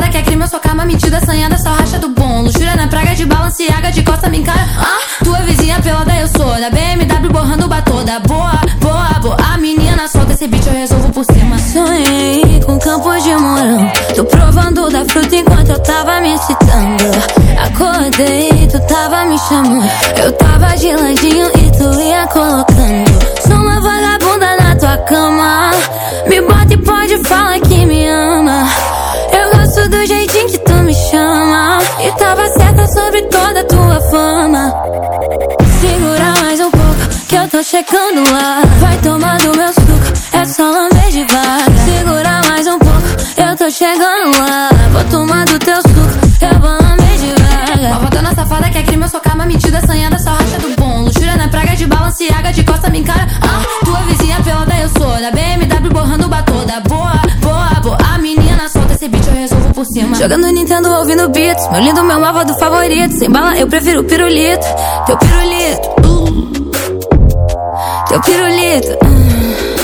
safada quer crime, eu sou calma, mentira, assanhada, só racha do bom. Luxúria na praga de balanceaga, de costa me encara. Ah, tua vizinha pelada eu sou, da BMW borrando toda Boa, boa, boa, a menina solta esse beat, eu resolvo por cima. Sonhei com campos de morão, tô provando da fruta enquanto eu tava me excitando. Acordei, tu tava me chamando, eu tava de ladinho e tu ia colocando. Sou uma vagabunda na tua cama, me bota toda a tua fama. Segura mais um pouco que eu tô checando lá Vai tomar do meu suco, é só lamber devagar Segura mais um pouco, eu tô chegando lá. Vou tomar do teu suco, cima Jogando Nintendo, ouvindo beats Meu lindo, meu malvado favorito Sem bala, eu prefiro pirulito Teu pirulito uh. Teu pirulito uh.